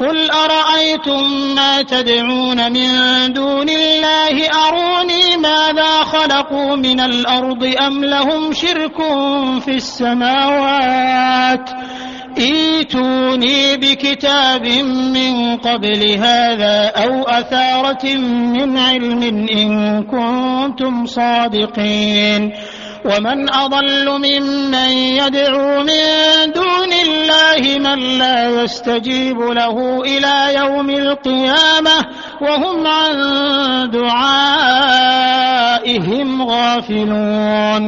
قل أرأيتم ما تدعون من دون الله؟ أروني ماذا خلقوا من الأرض أم لهم شرك في السماوات؟ إيتوني بكتاب من قبل هذا أو أثارة من علم إن كنتم صادقين. ومن أضل ممن يدعو من من لا يستجيب له إلى يوم القيامة وهم عن دعائهم غافلون.